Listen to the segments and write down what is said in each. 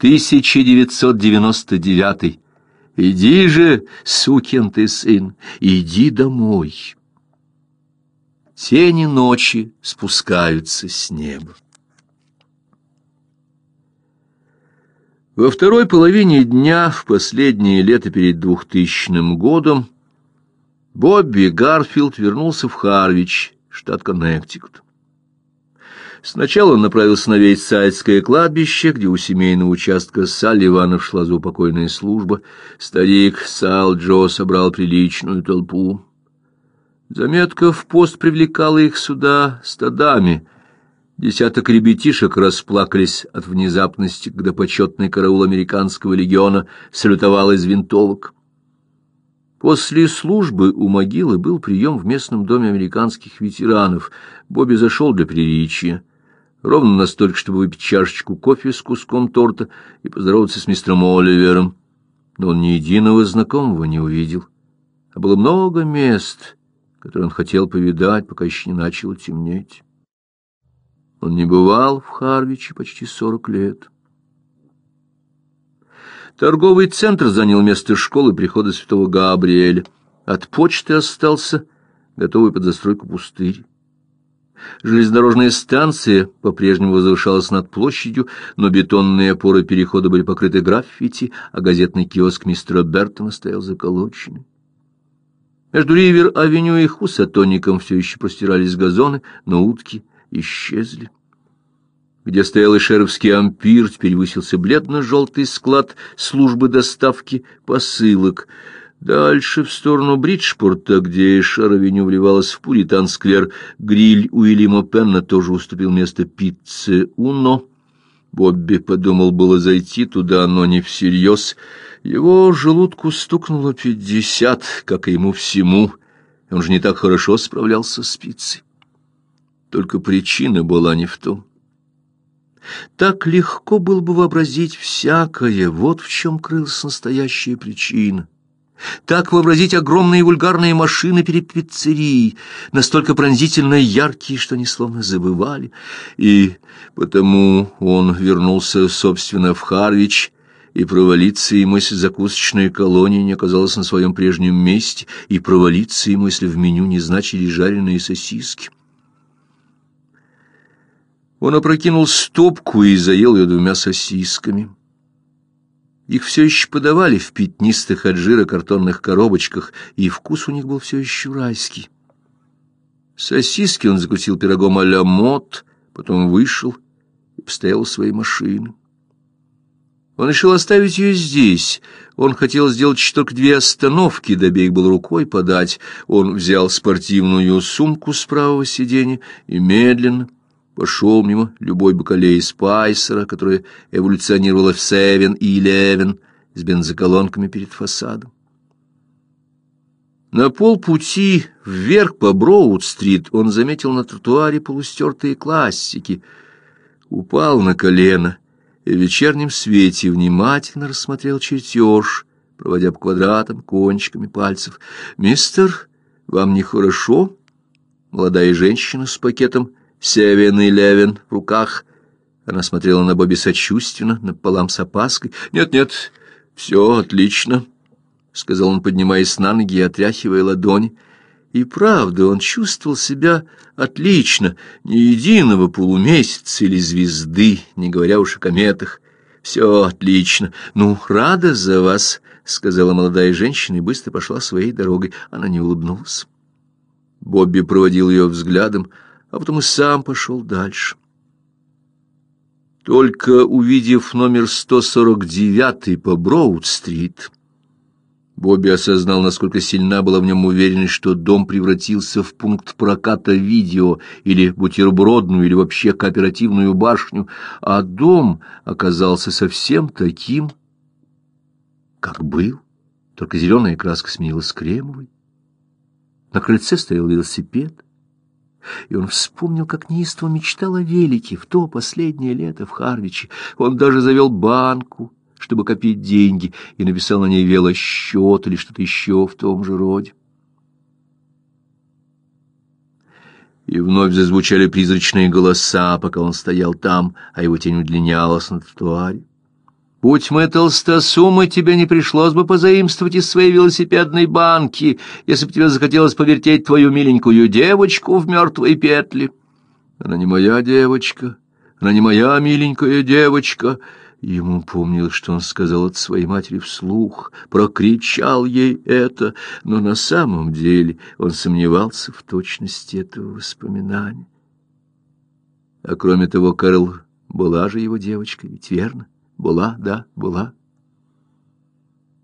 1999. Иди же, сукин ты сын, иди домой. Тени ночи спускаются с неба. Во второй половине дня, в последнее лето перед двухтысячным годом, Бобби Гарфилд вернулся в Харвич, штат Коннектикут. Сначала он направился на Вейсайдское кладбище, где у семейного участка Салливанов шла заупокойная служба. Старик Сал Джо собрал приличную толпу. Заметка в пост привлекала их сюда стадами. Десяток ребятишек расплакались от внезапности, когда почетный караул американского легиона салютовал из винтовок. После службы у могилы был прием в местном доме американских ветеранов. Бобби зашел для приличия ровно настолько, чтобы выпить чашечку кофе с куском торта и поздороваться с мистером Оливером. Но он ни единого знакомого не увидел. А было много мест, которые он хотел повидать, пока еще не начало темнеть. Он не бывал в Харвиче почти сорок лет. Торговый центр занял место школы прихода святого Габриэля. От почты остался готовый под застройку пустырь. Железнодорожная станция по-прежнему возвышалась над площадью, но бетонные опоры перехода были покрыты граффити, а газетный киоск мистера Бертона стоял заколоченный. Между Ривер-авеню и Хусатоником все еще простирались газоны, но утки исчезли. Где стоял и шеровский ампир, теперь высился бледно-желтый склад службы доставки посылок — Дальше, в сторону Бриджпорта, где Шаровеню вливалась в Пуритан-сквер, гриль Уильяма Пенна тоже уступил место пицце «Уно». Бобби подумал было зайти туда, но не всерьез. Его желудку стукнуло пятьдесят, как и ему всему. Он же не так хорошо справлялся с пиццей. Только причина была не в том. Так легко было бы вообразить всякое, вот в чем крылась настоящая причина — так вообразить огромные вульгарные машины перед пиццерией, настолько пронзительно яркие, что они словно забывали. И потому он вернулся, собственно, в Харвич, и провалиться ему, если закусочная колония не оказалась на своем прежнем месте, и провалиться ему, если в меню не значили жареные сосиски. Он опрокинул стопку и заел ее двумя сосисками. Их все еще подавали в пятнистых от жира картонных коробочках, и вкус у них был все еще райский. Сосиски он закусил пирогом а-ля мот, потом вышел и постоял у своей машины. Он решил оставить ее здесь. Он хотел сделать только две остановки, до берег был рукой подать. Он взял спортивную сумку с правого сиденья и медленно, пошел мимо любой бакалеи Спайсера, которая эволюционировала в Севен и Элевен с бензоколонками перед фасадом. На полпути вверх по Броуд-стрит он заметил на тротуаре полустертые классики, упал на колено и в вечернем свете внимательно рассмотрел чертеж, проводя по квадратам кончиками пальцев. «Мистер, вам нехорошо?» Молодая женщина с пакетом Севен и Левин в руках. Она смотрела на Бобби сочувственно, напополам с опаской. «Нет-нет, все отлично», — сказал он, поднимаясь на ноги и отряхивая ладони. И правда, он чувствовал себя отлично, ни единого полумесяца или звезды, не говоря уж о кометах. «Все отлично. Ну, рада за вас», — сказала молодая женщина и быстро пошла своей дорогой. Она не улыбнулась. Бобби проводил ее взглядом, — а потом и сам пошел дальше. Только увидев номер 149 по Броуд-стрит, Бобби осознал, насколько сильна была в нем уверенность, что дом превратился в пункт проката видео или бутербродную, или вообще кооперативную башню, а дом оказался совсем таким, как был, только зеленая краска сменилась кремовой. На крыльце стоял велосипед — и он вспомнил, как неистово мечтал о велике в то последнее лето в Харвиче. Он даже завел банку, чтобы копить деньги, и написал на ней велосчет или что-то еще в том же роде. И вновь зазвучали призрачные голоса, пока он стоял там, а его тень удлинялась на тротуаре. Будь мы толстосумы, тебе не пришлось бы позаимствовать из своей велосипедной банки, если бы тебе захотелось повертеть твою миленькую девочку в мертвой петли. Она не моя девочка, она не моя миленькая девочка. Ему помнилось, что он сказал от своей матери вслух, прокричал ей это, но на самом деле он сомневался в точности этого воспоминания. А кроме того, Кэрол была же его девочкой, ведь верно? Была, да, была.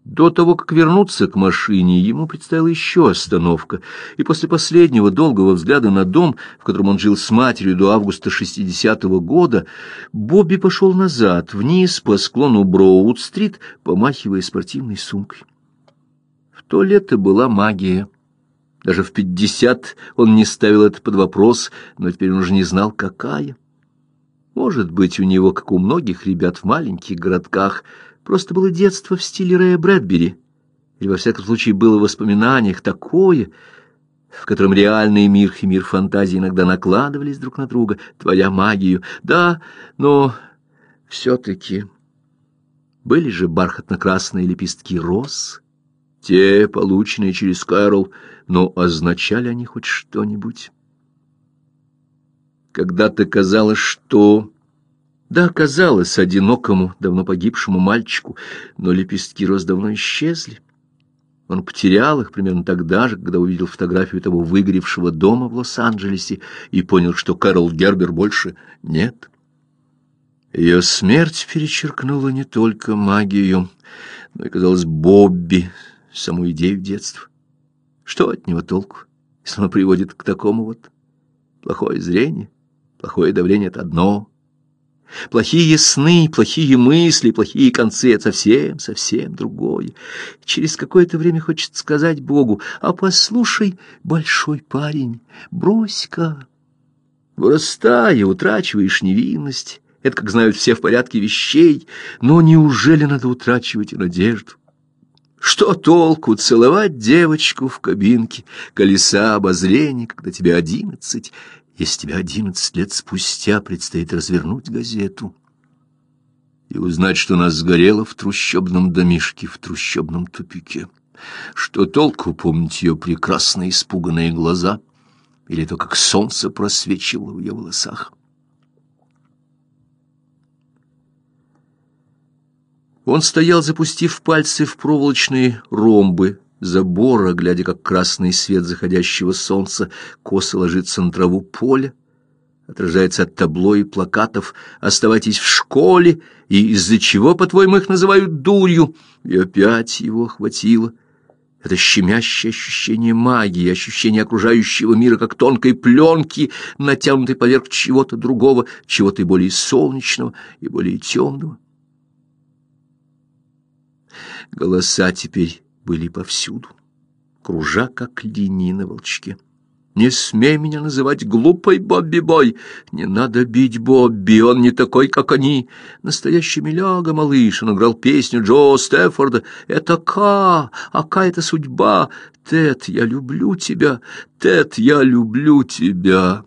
До того, как вернуться к машине, ему предстояла еще остановка, и после последнего долгого взгляда на дом, в котором он жил с матерью до августа 60-го года, Бобби пошел назад, вниз по склону Броуд-стрит, помахивая спортивной сумкой. В то лето была магия. Даже в пятьдесят он не ставил это под вопрос, но теперь он уже не знал, какая. Может быть, у него, как у многих ребят в маленьких городках, просто было детство в стиле Рэя Брэдбери, или, во всяком случае, было в воспоминаниях такое, в котором реальный мир и мир фантазии иногда накладывались друг на друга, твоя магию. Да, но все-таки были же бархатно-красные лепестки роз, те, полученные через Кэрол, но означали они хоть что-нибудь? Когда-то казалось, что... Да, казалось одинокому, давно погибшему мальчику, но лепестки роз давно исчезли. Он потерял их примерно тогда же, когда увидел фотографию того выгоревшего дома в Лос-Анджелесе и понял, что Кэрол Гербер больше нет. Ее смерть перечеркнула не только магию, но и, казалось, Бобби, саму идею детства. Что от него толку, если он приводит к такому вот плохое зрение? Плохое давление — это одно. Плохие сны, плохие мысли, плохие концы — это совсем, совсем другое. Через какое-то время хочется сказать Богу, а послушай, большой парень, брось-ка. Вырастая, утрачиваешь невинность. Это, как знают все, в порядке вещей. Но неужели надо утрачивать и надежду? Что толку целовать девочку в кабинке, колеса обозрения, когда тебе одиннадцать, если тебе одиннадцать лет спустя предстоит развернуть газету и узнать, что она сгорела в трущобном домишке, в трущобном тупике. Что толку помнить ее прекрасные испуганные глаза или то, как солнце просвечивало в ее волосах? Он стоял, запустив пальцы в проволочные ромбы забора, глядя, как красный свет заходящего солнца косо ложится на траву поля, отражается от табло и плакатов «Оставайтесь в школе», и из-за чего, по-твоему, их называют дурью, и опять его охватило. Это щемящее ощущение магии, ощущение окружающего мира как тонкой пленки, натянутой поверх чего-то другого, чего-то более солнечного, и более темного. Голоса теперь были повсюду, кружа, как линии на волчке. «Не смей меня называть глупой, Бобби-бой! Не надо бить Бобби, он не такой, как они! Настоящий миляга, малыш, он играл песню Джо Стефорда. Это Ка, а Ка — это судьба! Тед, я люблю тебя! Тед, я люблю тебя!»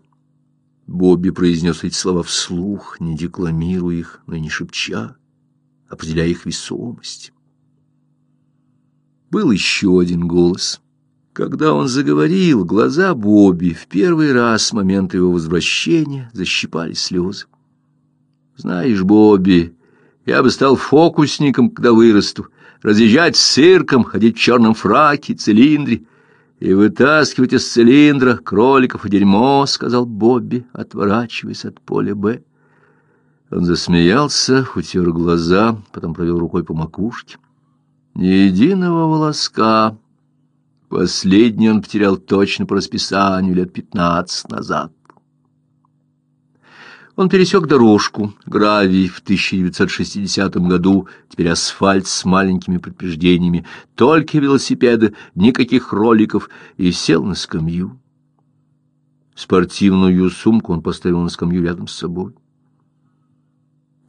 Бобби произнес эти слова вслух, не декламируя их, но и не шепча, определяя их весомость был еще один голос. Когда он заговорил, глаза Бобби в первый раз с момента его возвращения защипали слезы. «Знаешь, Бобби, я бы стал фокусником, когда вырасту, разъезжать с цирком, ходить в черном фраке, цилиндре и вытаскивать из цилиндра кроликов и дерьмо», — сказал Бобби, отворачиваясь от поля «Б». Он засмеялся, утер глаза, потом провел рукой по макушке. Ни единого волоска. Последний он потерял точно по расписанию лет пятнадцать назад. Он пересек дорожку, гравий в 1960 году, теперь асфальт с маленькими предупреждениями, только велосипеды, никаких роликов, и сел на скамью. Спортивную сумку он поставил на скамью рядом с собой.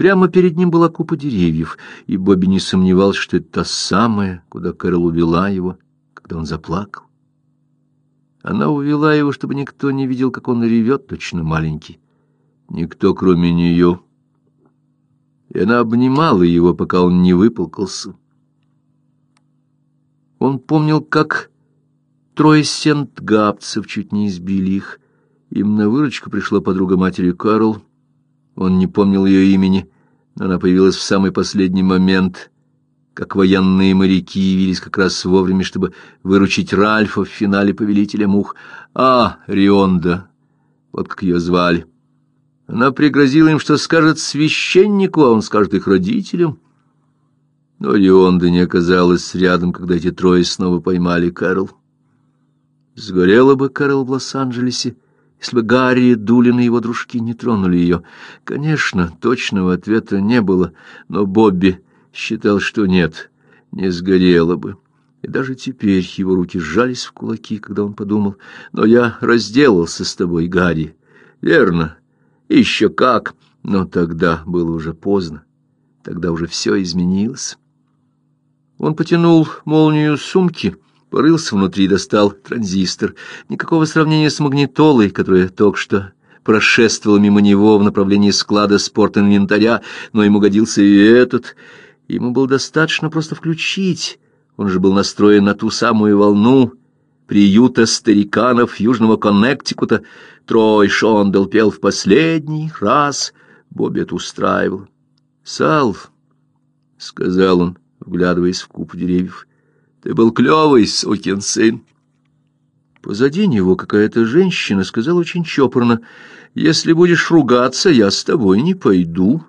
Прямо перед ним была купа деревьев, и Бобби не сомневался, что это та самая, куда Кэрол увела его, когда он заплакал. Она увела его, чтобы никто не видел, как он ревет, точно маленький. Никто, кроме нее. и она обнимала его, пока он не выполкался. Он помнил, как трое сент-габцев чуть не избили их. Им на выручку пришла подруга матери Карл. Он не помнил ее имени, но она появилась в самый последний момент, как военные моряки явились как раз вовремя, чтобы выручить Ральфа в финале «Повелителя мух». А, Рионда, вот как ее звали. Она пригрозила им, что скажет священнику, а он скажет их родителям. Но Рионда не оказалась рядом, когда эти трое снова поймали Кэрол. Сгорела бы Кэрол в Лос-Анджелесе, если бы Гарри, Дулин и его дружки не тронули ее. Конечно, точного ответа не было, но Бобби считал, что нет, не сгорела бы. И даже теперь его руки сжались в кулаки, когда он подумал, «Но я разделался с тобой, Гарри». «Верно, еще как, но тогда было уже поздно, тогда уже все изменилось». Он потянул молнию сумки, порылся внутри и достал транзистор. Никакого сравнения с магнитолой, которая только что прошествовала мимо него в направлении склада спортинвентаря, но ему годился и этот. Ему было достаточно просто включить. Он же был настроен на ту самую волну приюта стариканов Южного Коннектикута. Трой Шондел пел в последний раз. Бобби это устраивал. «Сал», — сказал он, вглядываясь в купу деревьев. «Ты был клевый, сукин сын!» Позади него какая-то женщина сказала очень чопорно, «Если будешь ругаться, я с тобой не пойду».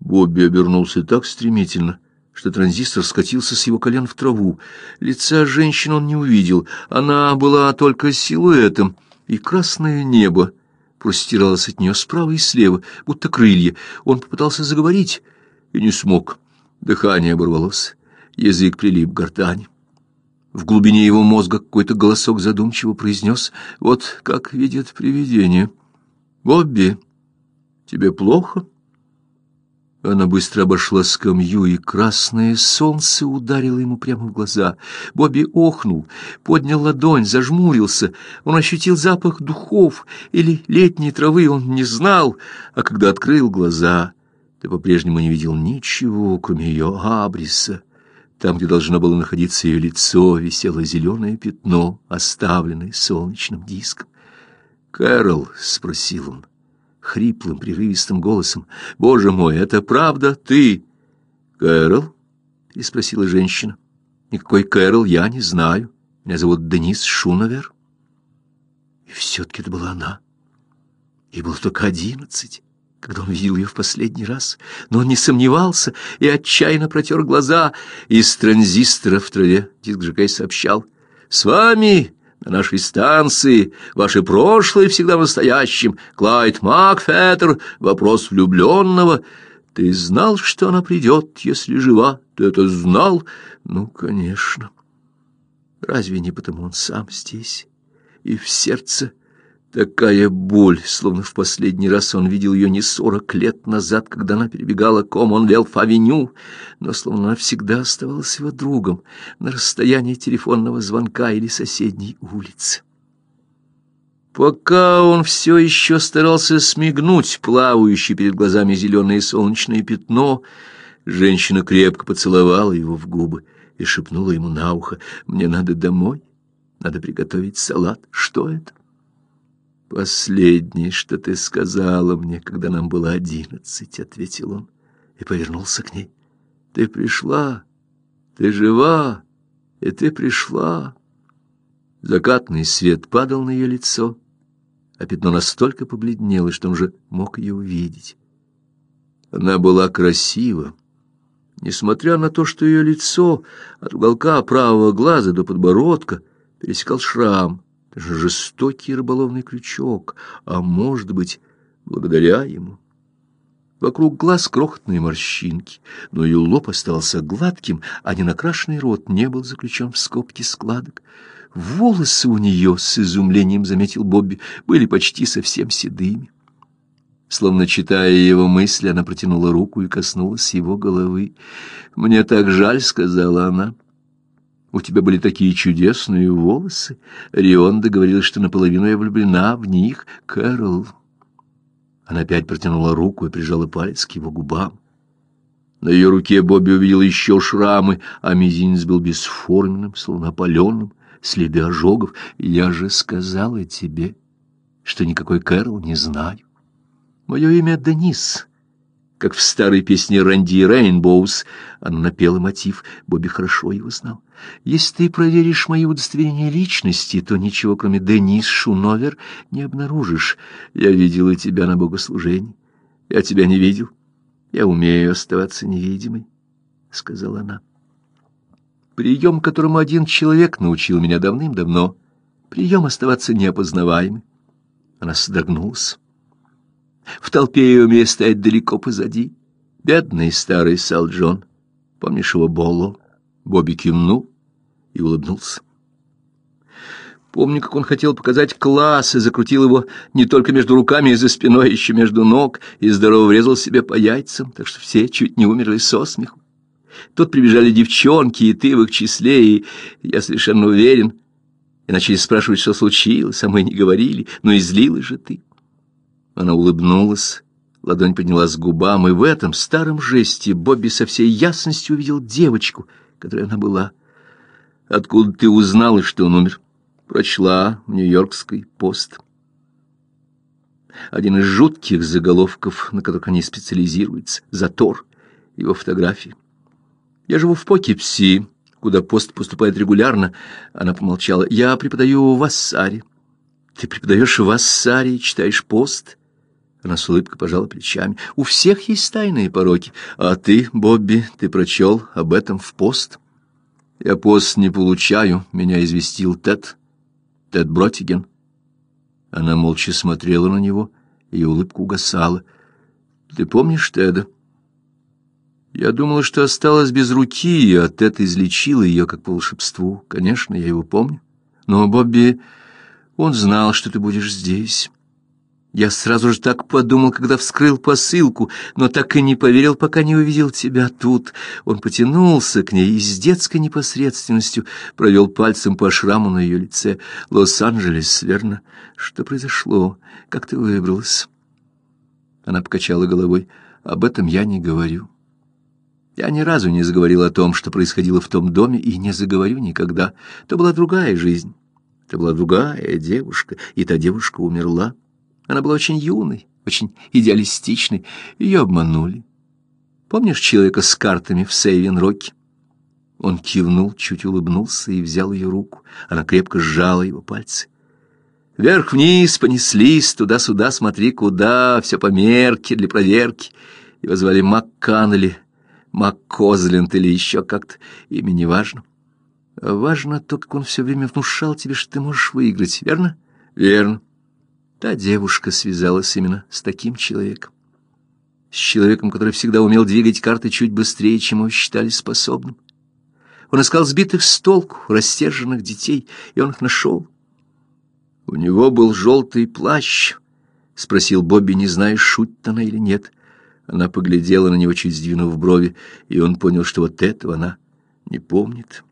Бобби обернулся так стремительно, что транзистор скатился с его колен в траву. Лица женщины он не увидел, она была только силуэтом, и красное небо простиралось от нее справа и слева, будто крылья. Он попытался заговорить и не смог. Дыхание оборвалось, язык прилип к гортани. В глубине его мозга какой-то голосок задумчиво произнес, вот как видит привидение. «Бобби, тебе плохо?» Она быстро обошла скамью, и красное солнце ударило ему прямо в глаза. Бобби охнул, поднял ладонь, зажмурился. Он ощутил запах духов или летней травы, он не знал. А когда открыл глаза, ты по-прежнему не видел ничего, кроме ее абриса. Там, где должно было находиться ее лицо, висело зеленое пятно, оставленное солнечным диском. «Кэрол?» — спросил он, хриплым, прерывистым голосом. «Боже мой, это правда ты?» «Кэрол?» — переспросила женщина. «Никакой Кэрол я не знаю. Меня зовут Денис Шуновер». И все-таки это была она. Ей было только одиннадцать когда он видел ее в последний раз, но он не сомневался и отчаянно протер глаза. Из транзистора в траве диск Жакей сообщал «С вами на нашей станции ваше прошлое всегда в настоящем. Клайд Макфеттер, вопрос влюбленного. Ты знал, что она придет, если жива? Ты это знал? Ну, конечно. Разве не потому он сам здесь? И в сердце Такая боль, словно в последний раз он видел ее не сорок лет назад, когда она перебегала Коммонвелф-авеню, но словно она всегда оставалась его другом на расстоянии телефонного звонка или соседней улицы. Пока он все еще старался смигнуть плавающее перед глазами зеленое солнечное пятно, женщина крепко поцеловала его в губы и шепнула ему на ухо, «Мне надо домой, надо приготовить салат. Что это?» «Последнее, что ты сказала мне, когда нам было одиннадцать», — ответил он и повернулся к ней. «Ты пришла, ты жива, и ты пришла». Закатный свет падал на ее лицо, а пятно настолько побледнело, что он же мог ее увидеть. Она была красива, несмотря на то, что ее лицо от уголка правого глаза до подбородка пересекал шрам — жестокий рыболовный крючок, а, может быть, благодаря ему. Вокруг глаз крохотные морщинки, но ее лоб остался гладким, а ненакрашенный рот не был заключен в скобки складок. Волосы у нее, с изумлением заметил Бобби, были почти совсем седыми. Словно читая его мысли, она протянула руку и коснулась его головы. «Мне так жаль», — сказала она. У тебя были такие чудесные волосы. Рионда говорила, что наполовину я влюблена в них. Кэрол. Она опять протянула руку и прижала палец к его губам. На ее руке Бобби увидел еще шрамы, а мизинец был бесформенным, словно опаленным, следы ожогов. «Я же сказала тебе, что никакой Кэрол не знаю. Мое имя Денис» как в старой песне Рэнди Рейнбоус. Она напела мотив, Бобби хорошо его знал. «Если ты проверишь мои удостоверения личности, то ничего, кроме Денис Шуновер, не обнаружишь. Я видела тебя на богослужении. Я тебя не видел. Я умею оставаться невидимой», — сказала она. Прием, которому один человек научил меня давным-давно. Прием оставаться неопознаваемым. Она содрогнулась. В толпе ее умею стоять далеко позади. Бедный старый Сал Джон. Помнишь его Болло? Бобби кивнул и улыбнулся. Помню, как он хотел показать класс и закрутил его не только между руками и за спиной, а еще между ног, и здорово врезал себе по яйцам, так что все чуть не умерли со смеху. Тут прибежали девчонки, и ты в их числе, и я совершенно уверен. И начали спрашивать, что случилось, а мы не говорили, но и злилась же ты. Она улыбнулась, ладонь поднялась к губам, и в этом старом жесте Бобби со всей ясностью увидел девочку, которой она была. «Откуда ты узнала, что он умер?» «Прочла в Нью-Йоркской пост». Один из жутких заголовков, на которых они специализируются, «Затор», его фотографии. «Я живу в Покипси, куда пост поступает регулярно». Она помолчала. «Я преподаю в Ассаре». «Ты преподаешь в Ассаре и читаешь пост?» Она с улыбкой пожала плечами. «У всех есть тайные пороки. А ты, Бобби, ты прочел об этом в пост?» «Я пост не получаю», — меня известил Тед. Тед Бротиген. Она молча смотрела на него, и улыбка угасала. «Ты помнишь Теда?» Я думала, что осталась без руки, а Тед излечил ее как по волшебству. Конечно, я его помню. Но, Бобби, он знал, что ты будешь здесь. Я сразу же так подумал, когда вскрыл посылку, но так и не поверил, пока не увидел тебя тут. Он потянулся к ней и с детской непосредственностью провел пальцем по шраму на ее лице. Лос-Анджелес, верно? Что произошло? Как ты выбралась? Она покачала головой. Об этом я не говорю. Я ни разу не заговорил о том, что происходило в том доме, и не заговорю никогда. Это была другая жизнь. Это была другая девушка, и та девушка умерла. Она была очень юной, очень идеалистичной. Ее обманули. Помнишь человека с картами в Сейвен-Роке? Он кивнул, чуть улыбнулся и взял ее руку. Она крепко сжала его пальцы. Вверх-вниз понеслись, туда-сюда, смотри куда, все по мерке для проверки. Его звали МакКаннелли, МакКозленд или еще как-то, имя не важно. Важно то, как он все время внушал тебе, что ты можешь выиграть, верно? Верно. Та девушка связалась именно с таким человеком. С человеком, который всегда умел двигать карты чуть быстрее, чем его считали способным. Он искал сбитых с толку, растерженных детей, и он их нашел. «У него был желтый плащ», — спросил Бобби, не зная, шутит она или нет. Она поглядела на него, чуть сдвинув брови, и он понял, что вот этого она не помнит.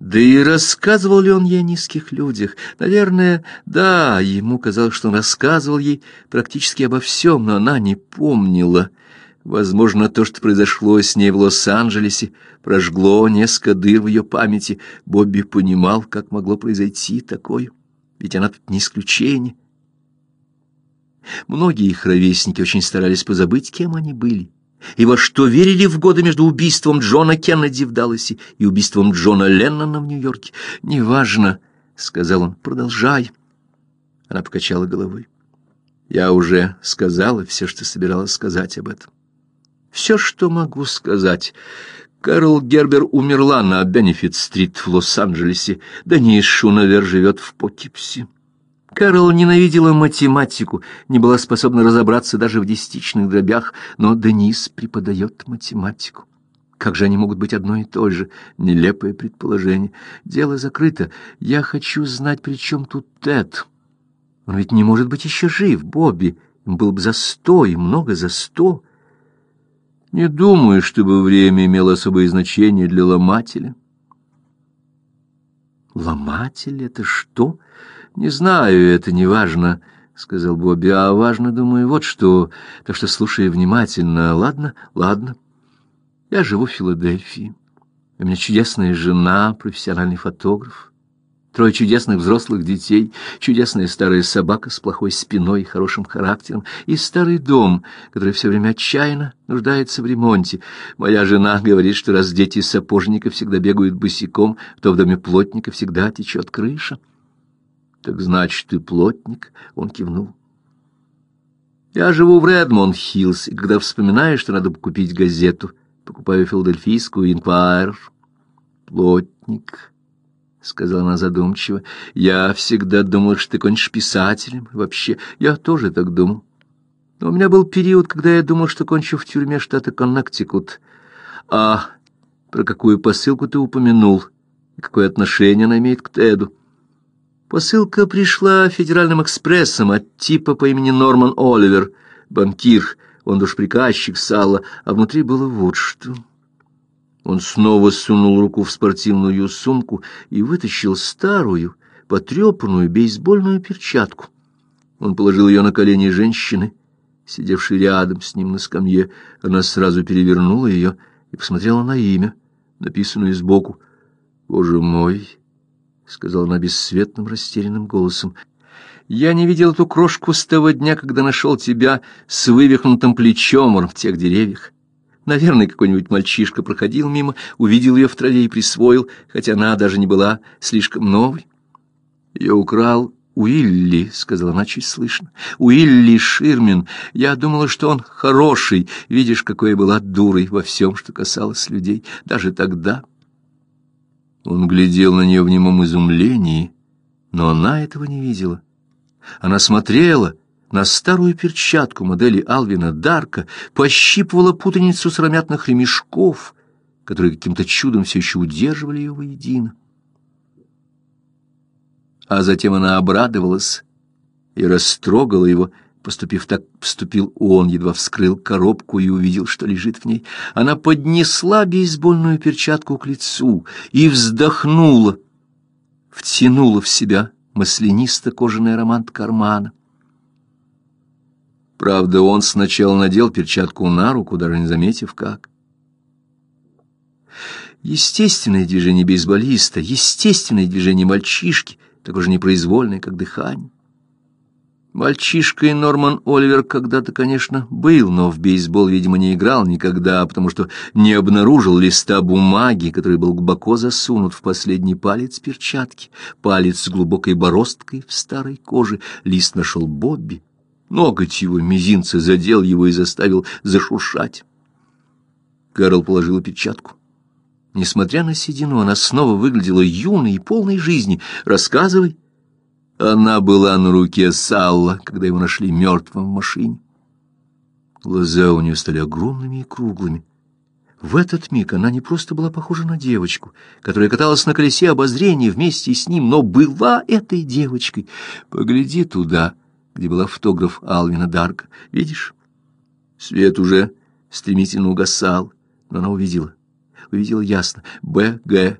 Да и рассказывал ли он ей о низких людях? Наверное, да, ему казалось, что он рассказывал ей практически обо всем, но она не помнила. Возможно, то, что произошло с ней в Лос-Анджелесе, прожгло несколько дыр в ее памяти. Бобби понимал, как могло произойти такое, ведь она тут не исключение. Многие их ровесники очень старались позабыть, кем они были и во что верили в годы между убийством Джона Кеннеди в Далласе и убийством Джона Леннона в Нью-Йорке. «Неважно», — сказал он, — «продолжай». Она покачала головой. «Я уже сказала все, что собиралась сказать об этом. Все, что могу сказать. Кэрол Гербер умерла на Бенефит-стрит в Лос-Анджелесе. Денис Шунавер живет в Покипсе». Кэрол ненавидела математику, не была способна разобраться даже в десятичных дробях, но Денис преподает математику. Как же они могут быть одно и то же? Нелепое предположение. Дело закрыто. Я хочу знать, при чем тут Тед. Он ведь не может быть еще жив, Бобби. Им было бы за сто, и много за сто. Не думаю, чтобы время имело особое значение для ломателя. Ломатель — это что? «Не знаю, это не важно», — сказал Бобби, — «а важно, думаю, вот что. Так что слушай внимательно, ладно? Ладно». Я живу в Филадельфии. У меня чудесная жена, профессиональный фотограф, трое чудесных взрослых детей, чудесная старая собака с плохой спиной и хорошим характером, и старый дом, который все время отчаянно нуждается в ремонте. Моя жена говорит, что раз дети сапожника всегда бегают босиком, то в доме плотника всегда течет крыша. Так значит, ты плотник? Он кивнул. Я живу в Редмонд-Хиллз, и когда вспоминаю, что надо купить газету, покупаю филадельфийскую «Инквайр». «Плотник», — сказала она задумчиво, — «я всегда думал, что ты кончишь писателем. Вообще, я тоже так думал. Но у меня был период, когда я думал, что кончу в тюрьме штата Коннектикут. А про какую посылку ты упомянул? Какое отношение она имеет к Теду?» Посылка пришла федеральным экспрессом от типа по имени Норман Оливер, банкир, он душприказчик Салла, а внутри было вот что. Он снова сунул руку в спортивную сумку и вытащил старую, потрепанную бейсбольную перчатку. Он положил ее на колени женщины, сидевшей рядом с ним на скамье. Она сразу перевернула ее и посмотрела на имя, написанное сбоку. «Боже мой!» — сказала она бесцветным, растерянным голосом. «Я не видел эту крошку с того дня, когда нашел тебя с вывихнутым плечом в тех деревьях. Наверное, какой-нибудь мальчишка проходил мимо, увидел ее в траве и присвоил, хотя она даже не была слишком новой. Я украл Уилли, — сказала она чуть слышно. Уилли Ширмин. Я думала, что он хороший. Видишь, какой я была дурой во всем, что касалось людей. Даже тогда... Он глядел на нее в немом изумлении, но она этого не видела. Она смотрела на старую перчатку модели Алвина Дарка, пощипывала путаницу сыромятных ремешков, которые каким-то чудом все еще удерживали ее воедино. А затем она обрадовалась и растрогала его, Поступив так, вступил он, едва вскрыл коробку и увидел, что лежит в ней. Она поднесла бейсбольную перчатку к лицу и вздохнула, втянула в себя маслянисто-кожаный аромат кармана. Правда, он сначала надел перчатку на руку, даже не заметив как. Естественное движение бейсболиста, естественное движение мальчишки, такое же непроизвольное, как дыхание. Мальчишкой Норман Оливер когда-то, конечно, был, но в бейсбол, видимо, не играл никогда, потому что не обнаружил листа бумаги, который был глубоко засунут в последний палец перчатки, палец с глубокой бороздкой в старой коже. Лист нашел Бобби. Ноготь его мизинца задел его и заставил зашуршать. Кэрол положила перчатку. Несмотря на седину, она снова выглядела юной и полной жизни. «Рассказывай». Она была на руке Салла, когда его нашли мертвым в машине. Глаза у нее стали огромными и круглыми. В этот миг она не просто была похожа на девочку, которая каталась на колесе обозрения вместе с ним, но была этой девочкой. Погляди туда, где была фотограф Алвина Дарка. Видишь? Свет уже стремительно угасал, но она увидела. Увидела ясно. Б.Г.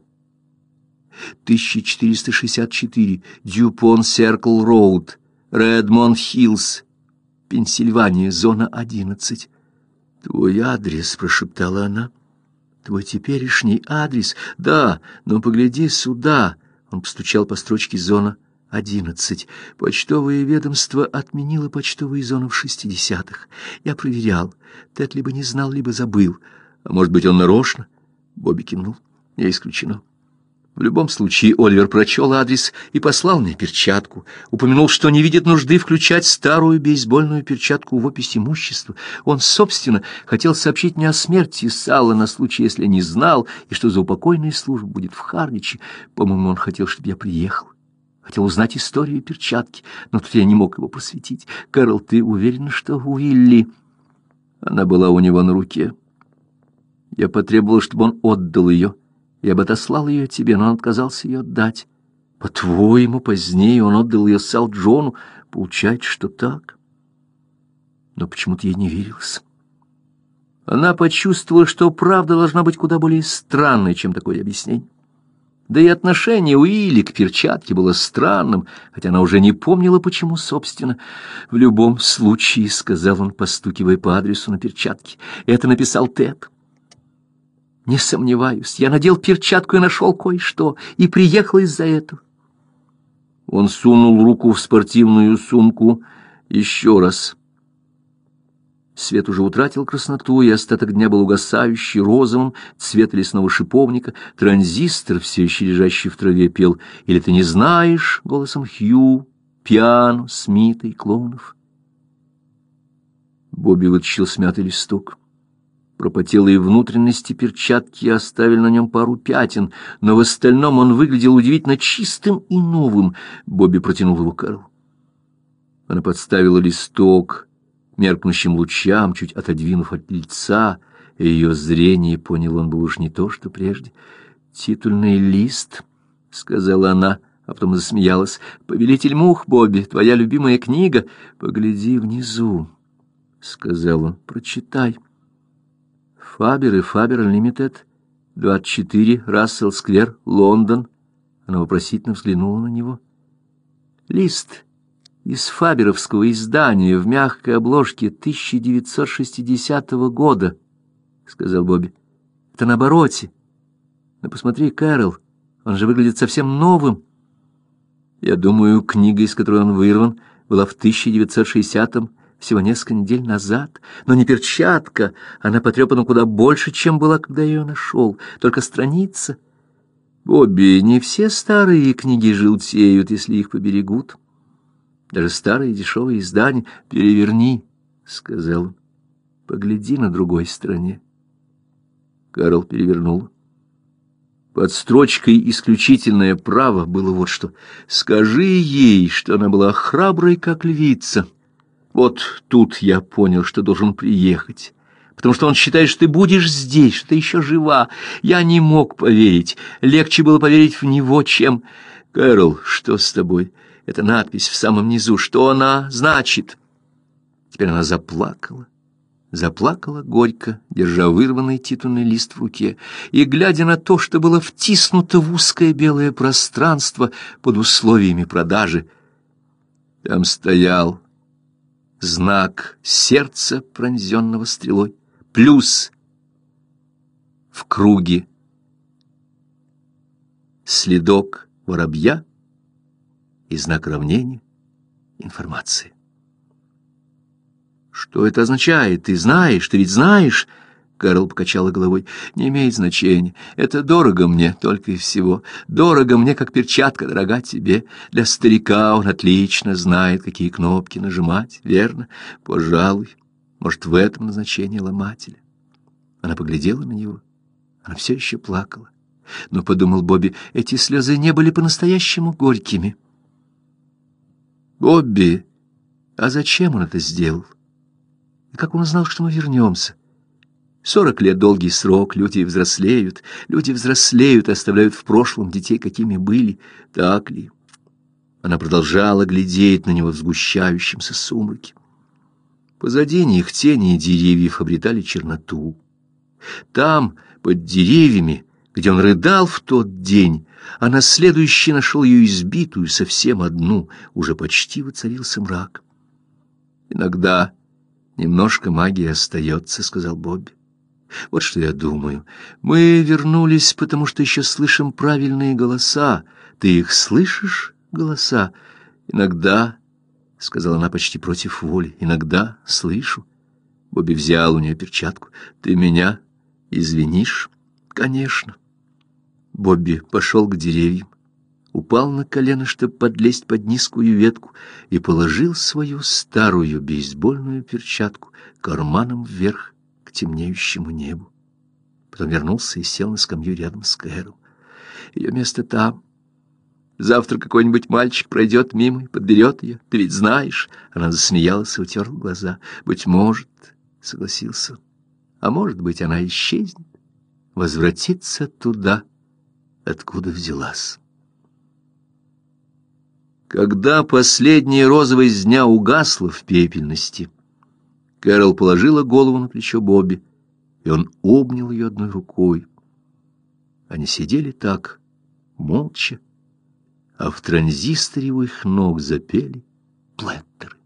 1464, Дюпон Серкл Роуд, Редмонд Хиллз, Пенсильвания, зона 11. «Твой адрес», — прошептала она. «Твой теперешний адрес? Да, но погляди сюда». Он постучал по строчке «Зона 11». Почтовое ведомство отменило почтовые зоны в шестидесятых. Я проверял. Тед либо не знал, либо забыл. А может быть, он нарочно? Бобби кивнул. Не исключено. В любом случае Оливер прочел адрес и послал мне перчатку. Упомянул, что не видит нужды включать старую бейсбольную перчатку в опись имущества. Он, собственно, хотел сообщить мне о смерти Салла на случай, если не знал, и что за упокойная служба будет в Харниче. По-моему, он хотел, чтобы я приехал. Хотел узнать историю перчатки, но тут я не мог его просветить. Кэрол, ты уверена, что Уилли... Она была у него на руке. Я потребовал, чтобы он отдал ее. Я бы отослал ее тебе, но он отказался ее отдать. По-твоему, позднее он отдал ее Сал Джону. Получается, что так. Но почему-то ей не верилось. Она почувствовала, что правда должна быть куда более странной, чем такое объяснение. Да и отношение Уилли к перчатке было странным, хотя она уже не помнила, почему, собственно. «В любом случае», — сказал он, постукивая по адресу на перчатке, — «это написал Тед». Не сомневаюсь, я надел перчатку и нашел кое-что, и приехал из-за этого. Он сунул руку в спортивную сумку еще раз. Свет уже утратил красноту, и остаток дня был угасающий, розовым, цвет лесного шиповника. Транзистор, все еще лежащий в траве, пел «Или ты не знаешь?» голосом Хью, Пиану, Смита и клоунов. Бобби вытащил смятый листок. Пропотелые внутренности перчатки оставили на нем пару пятен, но в остальном он выглядел удивительно чистым и новым. Бобби протянул его Кэрол. Она подставила листок меркнущим лучам, чуть отодвинув от лица, ее зрение, понял он, был уж не то, что прежде. «Титульный лист», — сказала она, а потом засмеялась. «Повелитель мух, Бобби, твоя любимая книга. Погляди внизу», — сказал он, — «прочитай». «Фабер и Фабер Лимитед, 24, Рассел Сквер, Лондон». Она вопросительно взглянула на него. «Лист» из фаберовского издания в мягкой обложке 1960 года, — сказал Бобби. — Это на обороте. Но посмотри, Кэрол, он же выглядит совсем новым. Я думаю, книга, из которой он вырван, была в 1960-м, всего несколько недель назад. Но не перчатка, она потрепана куда больше, чем была, когда я ее нашел. Только страница. Бобби, не все старые книги желтеют, если их поберегут. — даже старые дешевые издания. Переверни, — сказал он. Погляди на другой стороне. Карл перевернул. Под строчкой «Исключительное право» было вот что. «Скажи ей, что она была храброй, как львица». Вот тут я понял, что должен приехать, потому что он считает, что ты будешь здесь, что ты еще жива. Я не мог поверить. Легче было поверить в него, чем... Кэрол, что с тобой?» Эта надпись в самом низу, что она значит? Теперь она заплакала. Заплакала горько, держа вырванный титульный лист в руке, и, глядя на то, что было втиснуто в узкое белое пространство под условиями продажи, там стоял знак сердца, пронзенного стрелой, плюс в круге следок воробья и знак равнения информации. Что это означает? Ты знаешь, ты ведь знаешь. Карл покачала головой. Не имеет значения. Это дорого мне только и всего. Дорого мне, как перчатка, дорога тебе. Для старика он отлично знает, какие кнопки нажимать, верно? Пожалуй. Может, в этом назначение ломателя. Она поглядела на него. Она все еще плакала. Но, подумал Бобби, эти слезы не были по-настоящему горькими. Бобби, а зачем он это сделал? И как он узнал, что мы вернемся? Сорок лет — долгий срок, люди взрослеют, люди взрослеют и оставляют в прошлом детей, какими были, так ли? Она продолжала глядеть на него в сгущающемся сумраке. Позади них тени деревьев обретали черноту. Там, под деревьями, где он рыдал в тот день, а на следующий нашел ее избитую, совсем одну, уже почти воцарился мрак. «Иногда немножко магии остается», — сказал Бобби. «Вот что я думаю. Мы вернулись, потому что еще слышим правильные голоса. Ты их слышишь, голоса? Иногда...» — сказала она почти против воли. «Иногда слышу». Бобби взял у нее перчатку. «Ты меня извинишь?» «Конечно». Бобби пошел к деревьям, упал на колено, чтобы подлезть под низкую ветку, и положил свою старую бейсбольную перчатку карманом вверх к темнеющему небу. Потом вернулся и сел на скамью рядом с Кэром. Ее место там. Завтра какой-нибудь мальчик пройдет мимо и подберет ее. Ты ведь знаешь. Она засмеялась и утерла глаза. Быть может, согласился. А может быть, она исчезнет, возвратится туда, — откуда взялась. Когда последняя розовая зня угасла в пепельности, Кэрол положила голову на плечо Бобби, и он обнял ее одной рукой. Они сидели так, молча, а в транзисторе у их ног запели плеттеры.